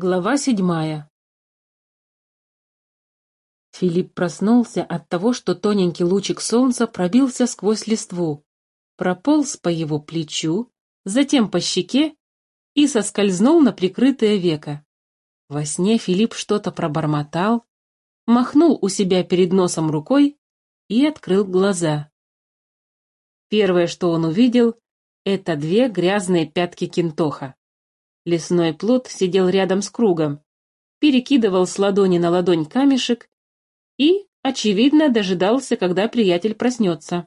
Глава седьмая Филипп проснулся от того, что тоненький лучик солнца пробился сквозь листву, прополз по его плечу, затем по щеке и соскользнул на прикрытое веко. Во сне Филипп что-то пробормотал, махнул у себя перед носом рукой и открыл глаза. Первое, что он увидел, это две грязные пятки кинтоха. Лесной плод сидел рядом с кругом, перекидывал с ладони на ладонь камешек и, очевидно, дожидался, когда приятель проснется.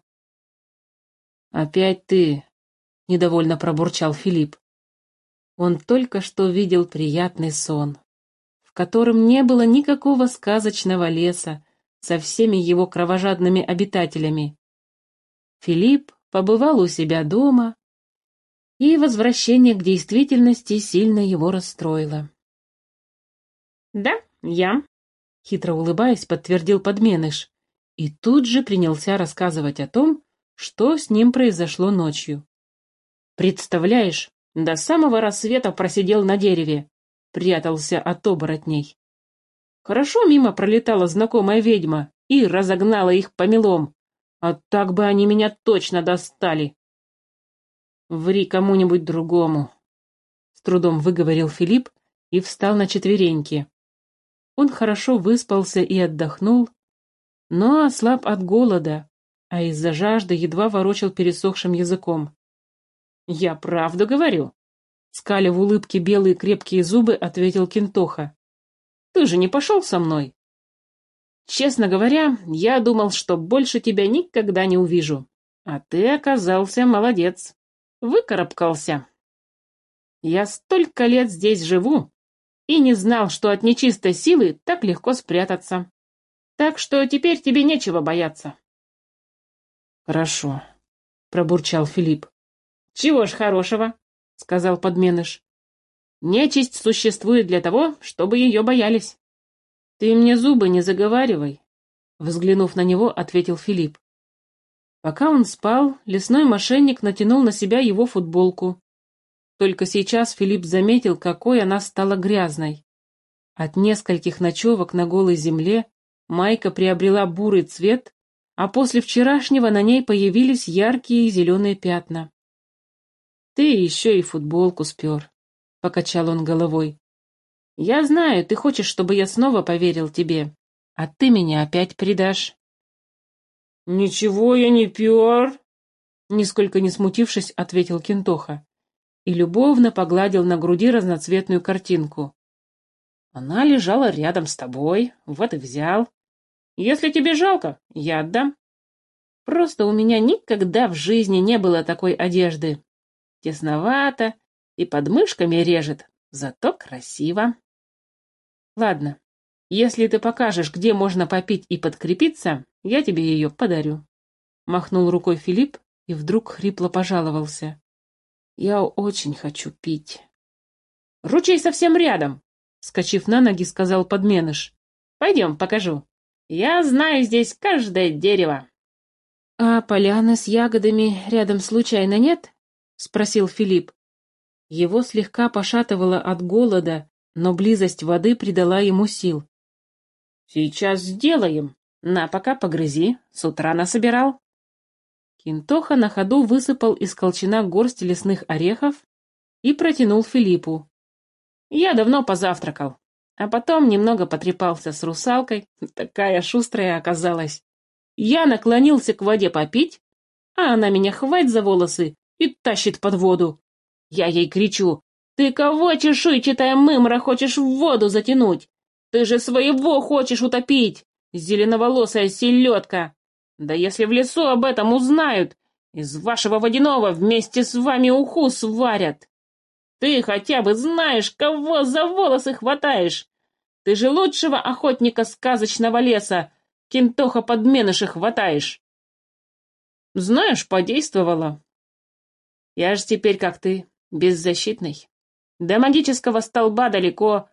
«Опять ты!» — недовольно пробурчал Филипп. Он только что видел приятный сон, в котором не было никакого сказочного леса со всеми его кровожадными обитателями. Филипп побывал у себя дома, и возвращение к действительности сильно его расстроило. «Да, я», — хитро улыбаясь, подтвердил подменыш, и тут же принялся рассказывать о том, что с ним произошло ночью. «Представляешь, до самого рассвета просидел на дереве, прятался от оборотней. Хорошо мимо пролетала знакомая ведьма и разогнала их помелом, а так бы они меня точно достали. «Ври кому-нибудь другому», — с трудом выговорил Филипп и встал на четвереньки. Он хорошо выспался и отдохнул, но ослаб от голода, а из-за жажды едва ворочал пересохшим языком. «Я правду говорю», — скаля в улыбке белые крепкие зубы, ответил Кентоха. «Ты же не пошел со мной?» «Честно говоря, я думал, что больше тебя никогда не увижу, а ты оказался молодец» выкарабкался. Я столько лет здесь живу и не знал, что от нечистой силы так легко спрятаться. Так что теперь тебе нечего бояться. Хорошо, пробурчал Филипп. Чего ж хорошего, сказал подменыш. Нечисть существует для того, чтобы ее боялись. Ты мне зубы не заговаривай, взглянув на него, ответил Филипп. Пока он спал, лесной мошенник натянул на себя его футболку. Только сейчас Филипп заметил, какой она стала грязной. От нескольких ночевок на голой земле майка приобрела бурый цвет, а после вчерашнего на ней появились яркие зеленые пятна. «Ты еще и футболку спер», — покачал он головой. «Я знаю, ты хочешь, чтобы я снова поверил тебе, а ты меня опять предашь». «Ничего я не пер», — нисколько не смутившись, ответил Кентоха и любовно погладил на груди разноцветную картинку. «Она лежала рядом с тобой, вот и взял. Если тебе жалко, я отдам. Просто у меня никогда в жизни не было такой одежды. Тесновато и под мышками режет, зато красиво. Ладно, если ты покажешь, где можно попить и подкрепиться, я тебе ее подарю. Махнул рукой Филипп и вдруг хрипло пожаловался. Я очень хочу пить. Ручей совсем рядом, скачив на ноги, сказал подменыш. Пойдем, покажу. Я знаю здесь каждое дерево. А поляны с ягодами рядом случайно нет? Спросил Филипп. Его слегка пошатывало от голода, но близость воды придала ему сил. «Сейчас сделаем. На, пока погрызи. С утра насобирал». Кинтоха на ходу высыпал из колчана горсть лесных орехов и протянул Филиппу. «Я давно позавтракал, а потом немного потрепался с русалкой, такая шустрая оказалась. Я наклонился к воде попить, а она меня хватит за волосы и тащит под воду. Я ей кричу, «Ты кого чешуйчатая мымра хочешь в воду затянуть? Ты же своего хочешь утопить, зеленоволосая селедка! Да если в лесу об этом узнают, из вашего водяного вместе с вами уху сварят! Ты хотя бы знаешь, кого за волосы хватаешь! Ты же лучшего охотника сказочного леса, кентоха подменыши хватаешь!» «Знаешь, подействовало. Я ж теперь, как ты, беззащитный. До магического столба далеко,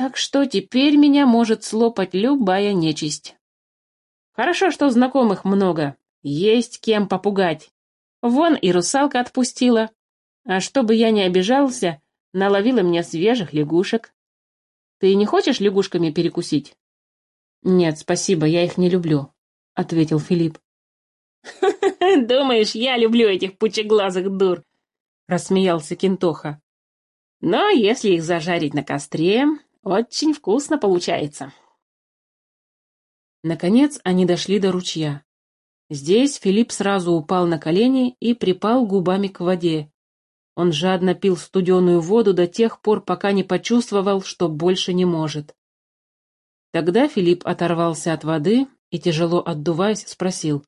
так что теперь меня может слопать любая нечисть. Хорошо, что знакомых много, есть кем попугать. Вон и русалка отпустила. А чтобы я не обижался, наловила мне свежих лягушек. Ты не хочешь лягушками перекусить? Нет, спасибо, я их не люблю, ответил Филипп. Думаешь, я люблю этих пучеглазых дур? Рассмеялся Кентоха. Но если их зажарить на костре, очень вкусно получается. Наконец они дошли до ручья. Здесь Филипп сразу упал на колени и припал губами к воде. Он жадно пил студеную воду до тех пор, пока не почувствовал, что больше не может. Тогда Филипп оторвался от воды и, тяжело отдуваясь, спросил.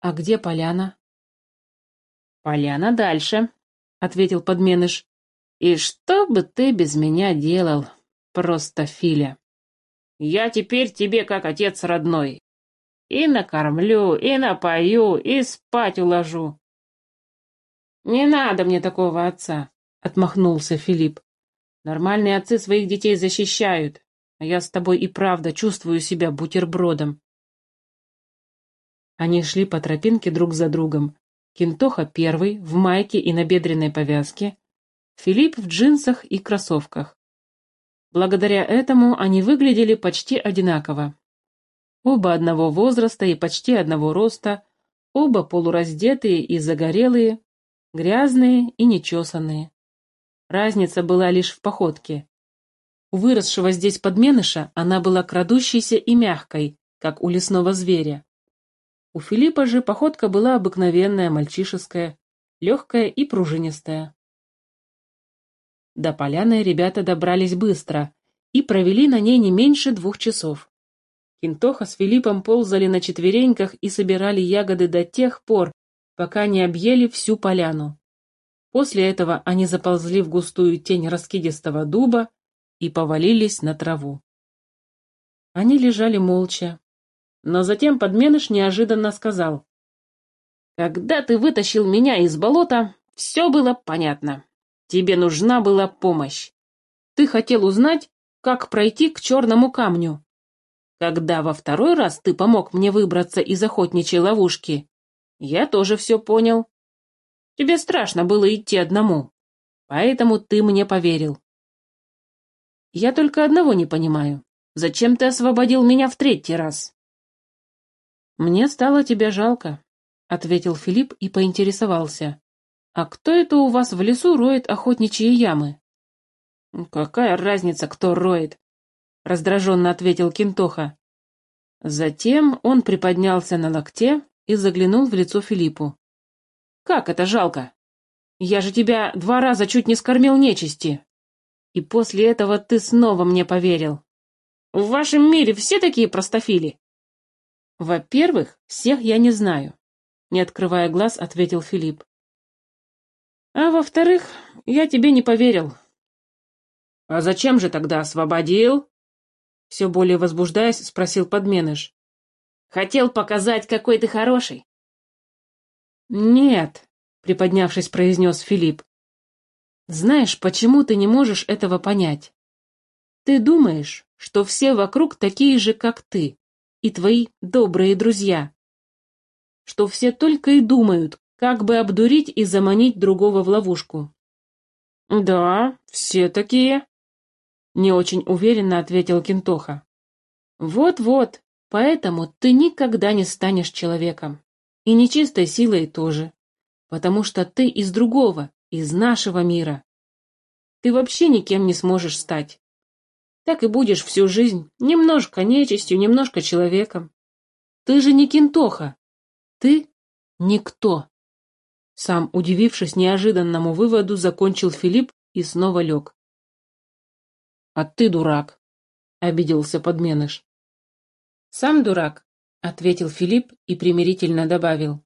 «А где поляна?» «Поляна дальше», — ответил подменыш. «И что бы ты без меня делал, просто Филя? Я теперь тебе как отец родной, и накормлю, и напою, и спать уложу. «Не надо мне такого отца», — отмахнулся Филипп. «Нормальные отцы своих детей защищают, а я с тобой и правда чувствую себя бутербродом». Они шли по тропинке друг за другом. Кентоха первый, в майке и набедренной повязке, Филипп в джинсах и кроссовках. Благодаря этому они выглядели почти одинаково. Оба одного возраста и почти одного роста, оба полураздетые и загорелые, грязные и нечесанные. Разница была лишь в походке. У выросшего здесь подменыша она была крадущейся и мягкой, как у лесного зверя. У Филиппа же походка была обыкновенная, мальчишеская, легкая и пружинистая. До поляны ребята добрались быстро и провели на ней не меньше двух часов. Кинтоха с Филиппом ползали на четвереньках и собирали ягоды до тех пор, пока не объели всю поляну. После этого они заползли в густую тень раскидистого дуба и повалились на траву. Они лежали молча, но затем подменыш неожиданно сказал. «Когда ты вытащил меня из болота, все было понятно. Тебе нужна была помощь. Ты хотел узнать, как пройти к черному камню. Когда во второй раз ты помог мне выбраться из охотничьей ловушки, я тоже все понял. Тебе страшно было идти одному, поэтому ты мне поверил. Я только одного не понимаю. Зачем ты освободил меня в третий раз? Мне стало тебя жалко, — ответил Филипп и поинтересовался. А кто это у вас в лесу роет охотничьи ямы? Какая разница, кто роет? — раздраженно ответил Кинтоха. Затем он приподнялся на локте и заглянул в лицо Филиппу. «Как это жалко? Я же тебя два раза чуть не скормил нечисти. И после этого ты снова мне поверил. В вашем мире все такие простофили?» «Во-первых, всех я не знаю», — не открывая глаз, ответил Филипп. «А во-вторых, я тебе не поверил». «А зачем же тогда освободил?» Все более возбуждаясь, спросил подменыш. «Хотел показать, какой ты хороший». «Нет», — приподнявшись, произнес Филипп. «Знаешь, почему ты не можешь этого понять? Ты думаешь, что все вокруг такие же, как ты, и твои добрые друзья. Что все только и думают, как бы обдурить и заманить другого в ловушку. «Да, все такие», не очень уверенно ответил Кентоха. Вот-вот, поэтому ты никогда не станешь человеком. И нечистой силой тоже. Потому что ты из другого, из нашего мира. Ты вообще никем не сможешь стать. Так и будешь всю жизнь, немножко нечистью, немножко человеком. Ты же не Кентоха. Ты никто. Сам, удивившись неожиданному выводу, закончил Филипп и снова лег. «А ты дурак», — обиделся подменыш. «Сам дурак», — ответил Филипп и примирительно добавил.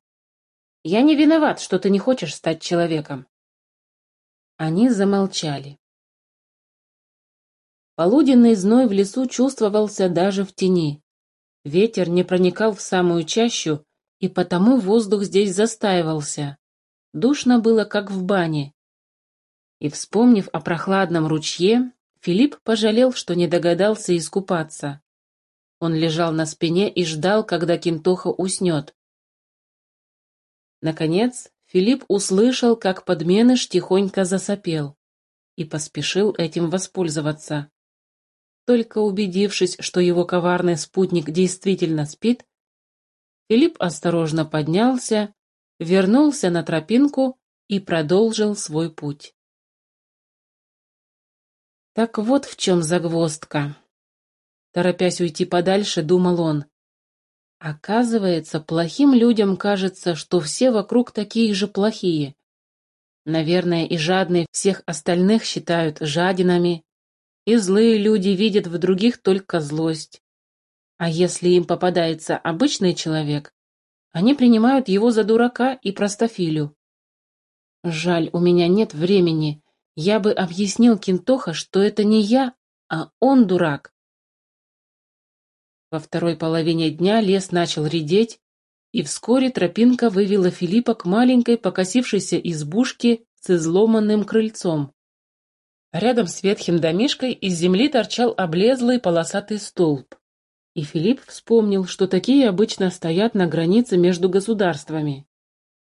«Я не виноват, что ты не хочешь стать человеком». Они замолчали. Полуденный зной в лесу чувствовался даже в тени. Ветер не проникал в самую чащу, и потому воздух здесь застаивался. Душно было, как в бане. И, вспомнив о прохладном ручье, Филипп пожалел, что не догадался искупаться. Он лежал на спине и ждал, когда Кинтоха уснет. Наконец, Филипп услышал, как подменыш тихонько засопел, и поспешил этим воспользоваться. Только убедившись, что его коварный спутник действительно спит, Филипп осторожно поднялся, вернулся на тропинку и продолжил свой путь. Так вот в чем загвоздка. Торопясь уйти подальше, думал он. Оказывается, плохим людям кажется, что все вокруг такие же плохие. Наверное, и жадные всех остальных считают жадинами, и злые люди видят в других только злость. А если им попадается обычный человек, они принимают его за дурака и простофилю. Жаль, у меня нет времени. Я бы объяснил Кинтоха, что это не я, а он дурак. Во второй половине дня лес начал редеть, и вскоре тропинка вывела Филиппа к маленькой покосившейся избушке с изломанным крыльцом. Рядом с ветхим домишкой из земли торчал облезлый полосатый столб. И Филипп вспомнил, что такие обычно стоят на границе между государствами.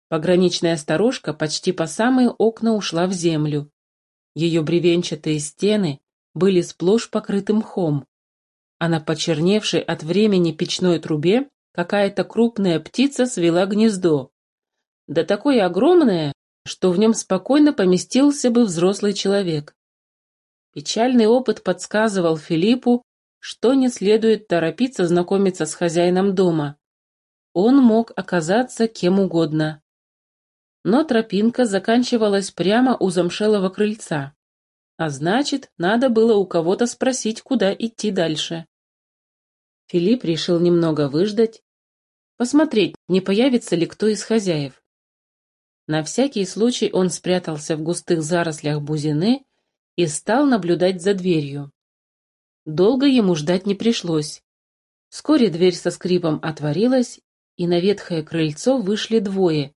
Пограничная сторожка почти по самые окна ушла в землю. Ее бревенчатые стены были сплошь покрыты мхом, а на почерневшей от времени печной трубе какая-то крупная птица свела гнездо. Да такое огромное, что в нем спокойно поместился бы взрослый человек. Печальный опыт подсказывал Филиппу, что не следует торопиться знакомиться с хозяином дома. Он мог оказаться кем угодно. Но тропинка заканчивалась прямо у замшелого крыльца. А значит, надо было у кого-то спросить, куда идти дальше. Филипп решил немного выждать, посмотреть, не появится ли кто из хозяев. На всякий случай он спрятался в густых зарослях бузины и стал наблюдать за дверью. Долго ему ждать не пришлось. Вскоре дверь со скрипом отворилась, и на ветхое крыльцо вышли двое.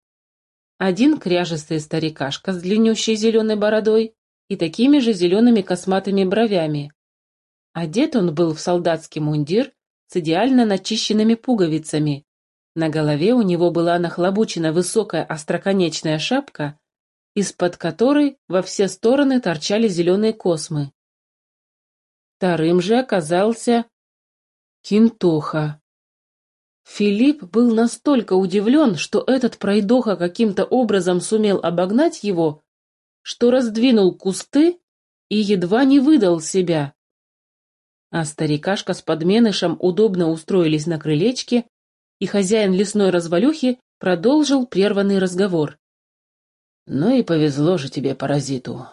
Один кряжестый старикашка с длиннющей зеленой бородой и такими же зелеными косматыми бровями. Одет он был в солдатский мундир с идеально начищенными пуговицами. На голове у него была нахлобучена высокая остроконечная шапка, из-под которой во все стороны торчали зеленые космы. Вторым же оказался Кинтоха. Филипп был настолько удивлен, что этот пройдоха каким-то образом сумел обогнать его, что раздвинул кусты и едва не выдал себя. А старикашка с подменышем удобно устроились на крылечке, и хозяин лесной развалюхи продолжил прерванный разговор. «Ну и повезло же тебе, паразиту.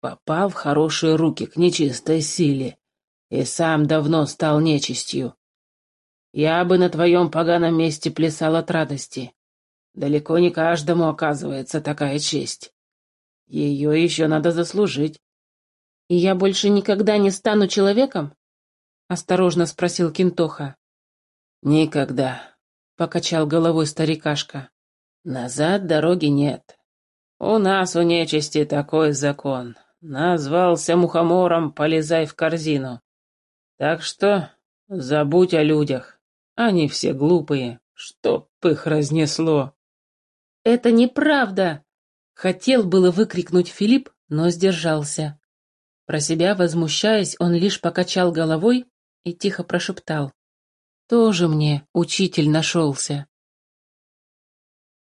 Попал в хорошие руки к нечистой силе и сам давно стал нечистью. Я бы на твоем поганом месте плясал от радости. Далеко не каждому оказывается такая честь. Ее еще надо заслужить. И я больше никогда не стану человеком? — осторожно спросил Кинтоха. «Никогда», — покачал головой старикашка. «Назад дороги нет. У нас у нечисти такой закон. Назвался мухомором, полезай в корзину. Так что забудь о людях. Они все глупые, чтоб их разнесло». «Это неправда!» — хотел было выкрикнуть Филипп, но сдержался. Про себя возмущаясь, он лишь покачал головой и тихо прошептал. «Тоже мне учитель нашелся».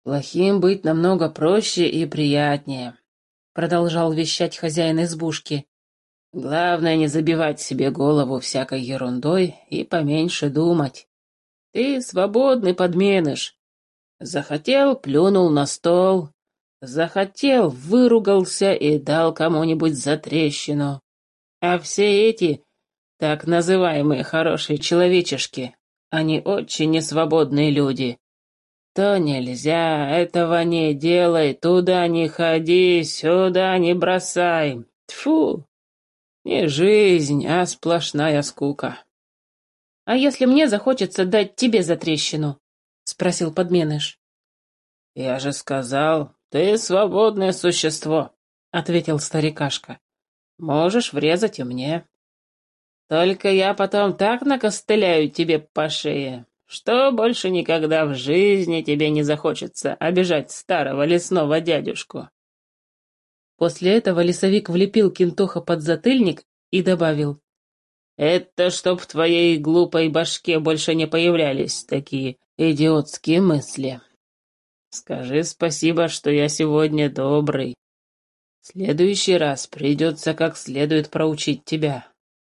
«Плохим быть намного проще и приятнее», — продолжал вещать хозяин избушки. «Главное не забивать себе голову всякой ерундой и поменьше думать. Ты свободный подменыш. Захотел — плюнул на стол, захотел — выругался и дал кому-нибудь затрещину. А все эти так называемые хорошие человечешки, они очень несвободные люди. То нельзя, этого не делай, туда не ходи, сюда не бросай. Тфу, не жизнь, а сплошная скука. А если мне захочется дать тебе за трещину? Спросил подменыш. Я же сказал, ты свободное существо, ответил старикашка. Можешь врезать и мне. Только я потом так накостыляю тебе по шее, что больше никогда в жизни тебе не захочется обижать старого лесного дядюшку. После этого лесовик влепил Кинтоха под затыльник и добавил. Это чтоб в твоей глупой башке больше не появлялись такие идиотские мысли. Скажи спасибо, что я сегодня добрый. В следующий раз придется как следует проучить тебя.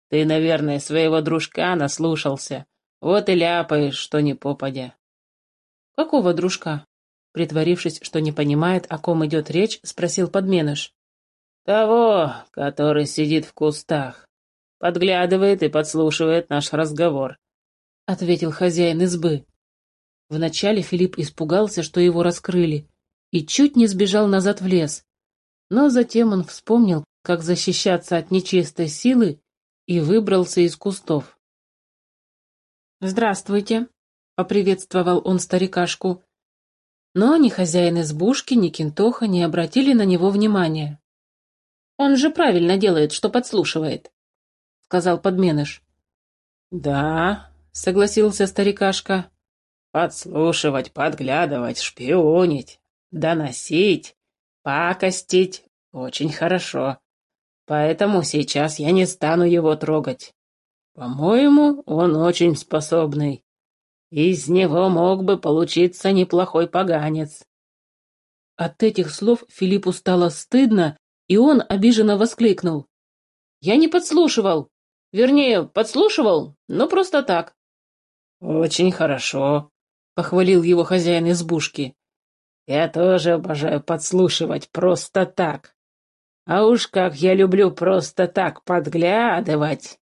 Ты, наверное, своего дружка наслушался. Вот и ляпаешь, что не попадя. Какого дружка? Притворившись, что не понимает, о ком идет речь, спросил подменыш. Того, который сидит в кустах. Подглядывает и подслушивает наш разговор. Ответил хозяин избы. Вначале Филипп испугался, что его раскрыли, и чуть не сбежал назад в лес. Но затем он вспомнил, как защищаться от нечистой силы, и выбрался из кустов. «Здравствуйте», — поприветствовал он старикашку. Но ни хозяин избушки, ни кентоха не обратили на него внимания. «Он же правильно делает, что подслушивает», — сказал подменыш. «Да», — согласился старикашка, Подслушивать, подглядывать, шпионить, доносить, пакостить — очень хорошо. Поэтому сейчас я не стану его трогать. По-моему, он очень способный. Из него мог бы получиться неплохой поганец. От этих слов Филиппу стало стыдно, и он обиженно воскликнул. «Я не подслушивал. Вернее, подслушивал, но просто так». «Очень хорошо», — похвалил его хозяин избушки. «Я тоже обожаю подслушивать просто так. А уж как я люблю просто так подглядывать.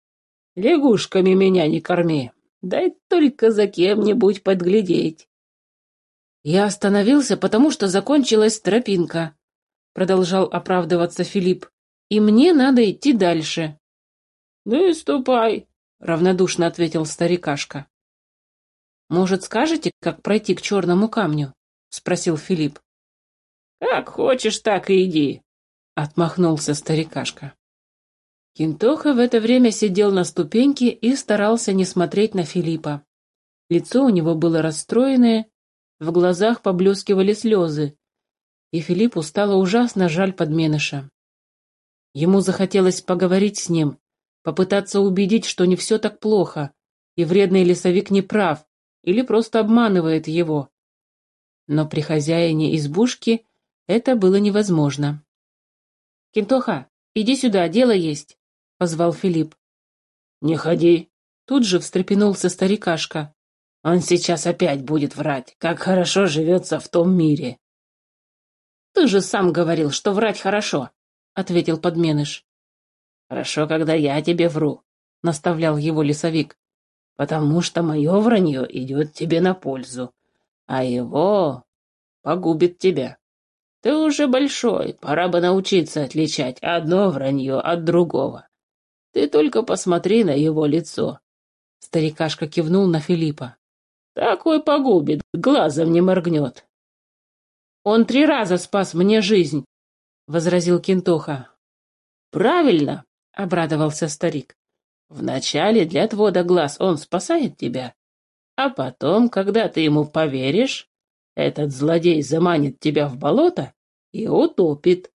Лягушками меня не корми, дай только за кем-нибудь подглядеть». «Я остановился, потому что закончилась тропинка», — продолжал оправдываться Филипп. «И мне надо идти дальше». «Ну и ступай», — равнодушно ответил старикашка. «Может, скажете, как пройти к черному камню?» — спросил Филипп. «Как хочешь, так и иди», — отмахнулся старикашка. Кинтоха в это время сидел на ступеньке и старался не смотреть на Филиппа. Лицо у него было расстроенное, в глазах поблескивали слезы, и Филиппу стало ужасно жаль подменыша. Ему захотелось поговорить с ним, попытаться убедить, что не все так плохо, и вредный лесовик не прав, или просто обманывает его. Но при хозяине избушки это было невозможно. «Кентоха, иди сюда, дело есть», — позвал Филипп. «Не ходи», — тут же встрепенулся старикашка. «Он сейчас опять будет врать, как хорошо живется в том мире». «Ты же сам говорил, что врать хорошо», — ответил подменыш. «Хорошо, когда я тебе вру», — наставлял его лесовик потому что мое вранье идет тебе на пользу, а его погубит тебя. Ты уже большой, пора бы научиться отличать одно вранье от другого. Ты только посмотри на его лицо. Старикашка кивнул на Филиппа. Такой погубит, глазом не моргнет. Он три раза спас мне жизнь, — возразил Кентоха. Правильно, — обрадовался старик. Вначале для отвода глаз он спасает тебя, а потом, когда ты ему поверишь, этот злодей заманит тебя в болото и утопит.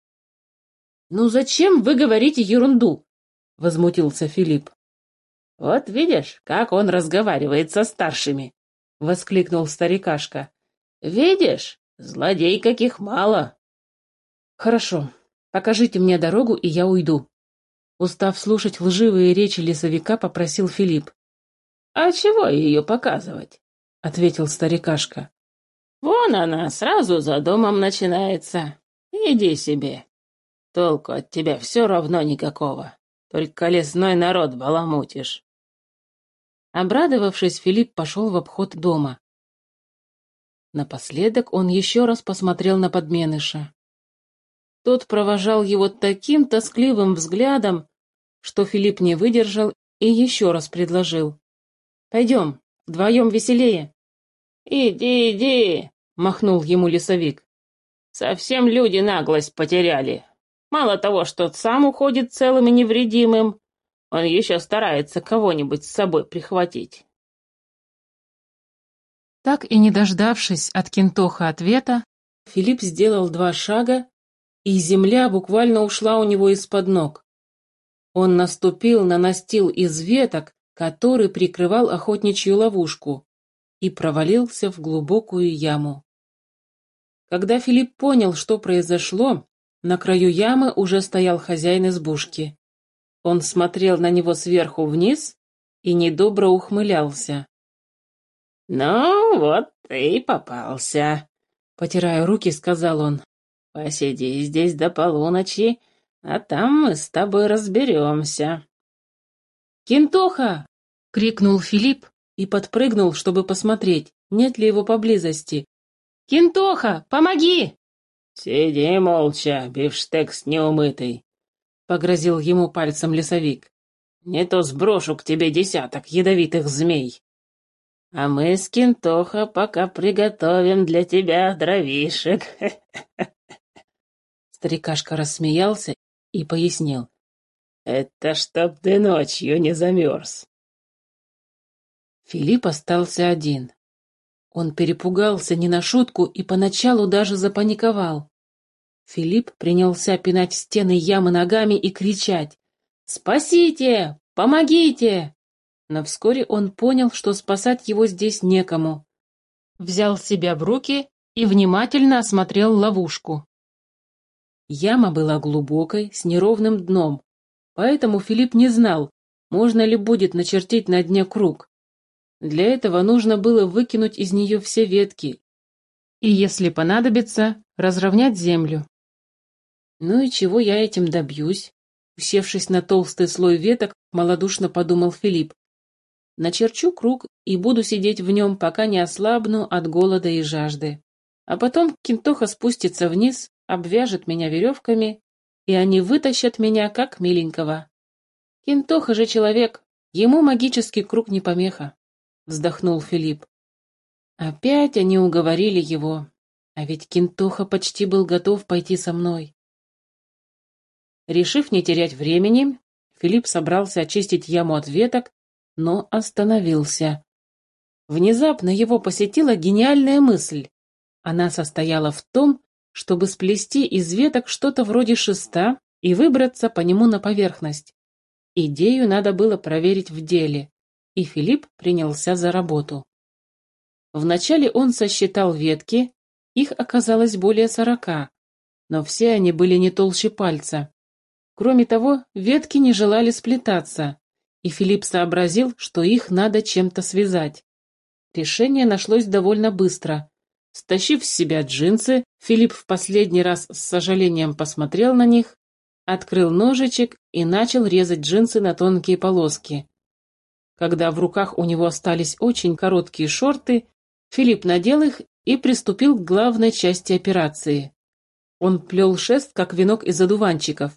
— Ну зачем вы говорите ерунду? — возмутился Филипп. — Вот видишь, как он разговаривает со старшими, — воскликнул старикашка. — Видишь, злодей каких мало. — Хорошо, покажите мне дорогу, и я уйду, Устав слушать лживые речи лесовика, попросил Филипп. «А чего ее показывать?» — ответил старикашка. «Вон она, сразу за домом начинается. Иди себе. Толку от тебя все равно никакого. Только лесной народ баламутишь». Обрадовавшись, Филипп пошел в обход дома. Напоследок он еще раз посмотрел на подменыша. Тот провожал его таким тоскливым взглядом, что Филипп не выдержал и еще раз предложил. «Пойдем, вдвоем веселее». «Иди, иди!» — махнул ему лесовик. «Совсем люди наглость потеряли. Мало того, что сам уходит целым и невредимым, он еще старается кого-нибудь с собой прихватить». Так и не дождавшись от Кентоха ответа, Филипп сделал два шага, и земля буквально ушла у него из-под ног. Он наступил на настил из веток, который прикрывал охотничью ловушку, и провалился в глубокую яму. Когда Филипп понял, что произошло, на краю ямы уже стоял хозяин избушки. Он смотрел на него сверху вниз и недобро ухмылялся. «Ну, вот ты и попался», — потирая руки, сказал он. «Посиди здесь до полуночи, а там мы с тобой разберемся». «Кентоха!» — крикнул Филипп и подпрыгнул, чтобы посмотреть, нет ли его поблизости. «Кентоха, помоги!» «Сиди молча, бифштекс неумытый», — погрозил ему пальцем лесовик. «Не то сброшу к тебе десяток ядовитых змей». «А мы с Кентоха пока приготовим для тебя дровишек». Старикашка рассмеялся и пояснил. «Это чтоб ты ночью не замерз». Филипп остался один. Он перепугался не на шутку и поначалу даже запаниковал. Филипп принялся пинать стены ямы ногами и кричать «Спасите! Помогите!» Но вскоре он понял, что спасать его здесь некому. Взял себя в руки и внимательно осмотрел ловушку. Яма была глубокой, с неровным дном, поэтому Филипп не знал, можно ли будет начертить на дне круг. Для этого нужно было выкинуть из нее все ветки и, если понадобится, разровнять землю. Ну и чего я этим добьюсь? Усевшись на толстый слой веток, малодушно подумал Филипп. Начерчу круг и буду сидеть в нем, пока не ослабну от голода и жажды. А потом Кинтоха спустится вниз, обвяжет меня веревками, и они вытащат меня, как миленького. Кинтоха же человек, ему магический круг не помеха, — вздохнул Филипп. Опять они уговорили его, а ведь Кинтоха почти был готов пойти со мной. Решив не терять времени, Филипп собрался очистить яму от веток но остановился. Внезапно его посетила гениальная мысль. Она состояла в том, чтобы сплести из веток что-то вроде шеста и выбраться по нему на поверхность. Идею надо было проверить в деле, и Филипп принялся за работу. Вначале он сосчитал ветки, их оказалось более сорока, но все они были не толще пальца. Кроме того, ветки не желали сплетаться, и Филипп сообразил, что их надо чем-то связать. Решение нашлось довольно быстро. Стащив с себя джинсы, Филипп в последний раз с сожалением посмотрел на них, открыл ножичек и начал резать джинсы на тонкие полоски. Когда в руках у него остались очень короткие шорты, Филипп надел их и приступил к главной части операции. Он плел шест, как венок из одуванчиков,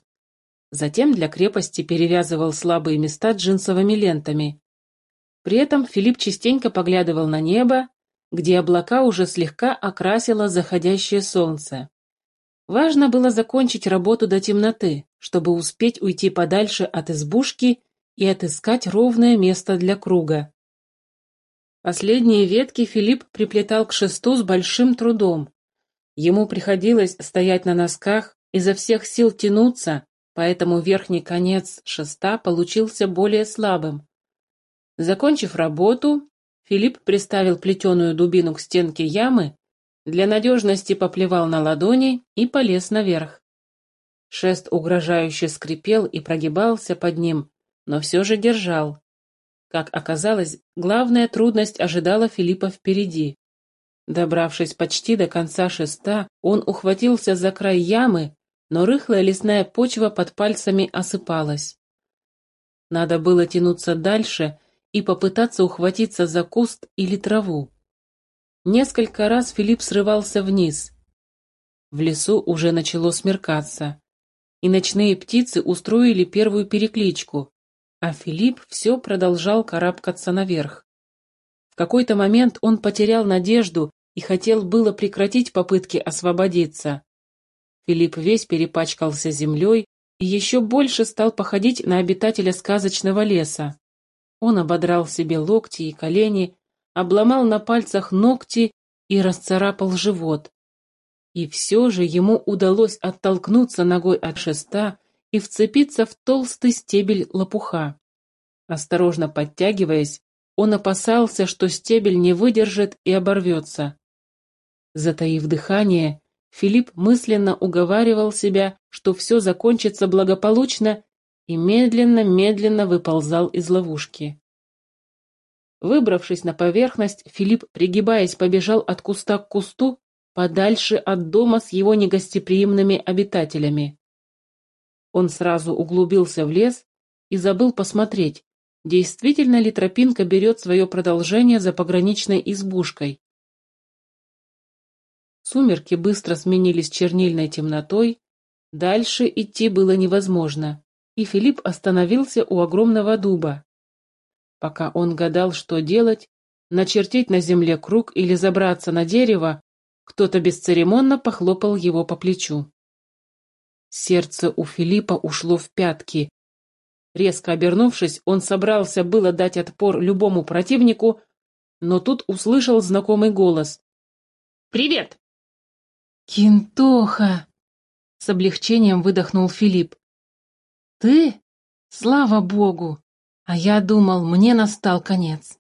Затем для крепости перевязывал слабые места джинсовыми лентами. При этом Филипп частенько поглядывал на небо, где облака уже слегка окрасило заходящее солнце. Важно было закончить работу до темноты, чтобы успеть уйти подальше от избушки и отыскать ровное место для круга. Последние ветки Филипп приплетал к шесту с большим трудом. Ему приходилось стоять на носках, изо всех сил тянуться, поэтому верхний конец шеста получился более слабым. Закончив работу, Филипп приставил плетеную дубину к стенке ямы, для надежности поплевал на ладони и полез наверх. Шест угрожающе скрипел и прогибался под ним, но все же держал. Как оказалось, главная трудность ожидала Филиппа впереди. Добравшись почти до конца шеста, он ухватился за край ямы но рыхлая лесная почва под пальцами осыпалась. Надо было тянуться дальше и попытаться ухватиться за куст или траву. Несколько раз Филипп срывался вниз. В лесу уже начало смеркаться, и ночные птицы устроили первую перекличку, а Филипп все продолжал карабкаться наверх. В какой-то момент он потерял надежду и хотел было прекратить попытки освободиться. Филипп весь перепачкался землей и еще больше стал походить на обитателя сказочного леса. Он ободрал себе локти и колени, обломал на пальцах ногти и расцарапал живот. И все же ему удалось оттолкнуться ногой от шеста и вцепиться в толстый стебель лопуха. Осторожно подтягиваясь, он опасался, что стебель не выдержит и оборвется. Затаив дыхание, Филипп мысленно уговаривал себя, что все закончится благополучно, и медленно-медленно выползал из ловушки. Выбравшись на поверхность, Филипп, пригибаясь, побежал от куста к кусту, подальше от дома с его негостеприимными обитателями. Он сразу углубился в лес и забыл посмотреть, действительно ли тропинка берет свое продолжение за пограничной избушкой. Сумерки быстро сменились чернильной темнотой, дальше идти было невозможно, и Филипп остановился у огромного дуба. Пока он гадал, что делать, начертить на земле круг или забраться на дерево, кто-то бесцеремонно похлопал его по плечу. Сердце у Филиппа ушло в пятки. Резко обернувшись, он собрался было дать отпор любому противнику, но тут услышал знакомый голос. «Привет!» «Кинтоха!» — с облегчением выдохнул Филипп. «Ты? Слава богу! А я думал, мне настал конец».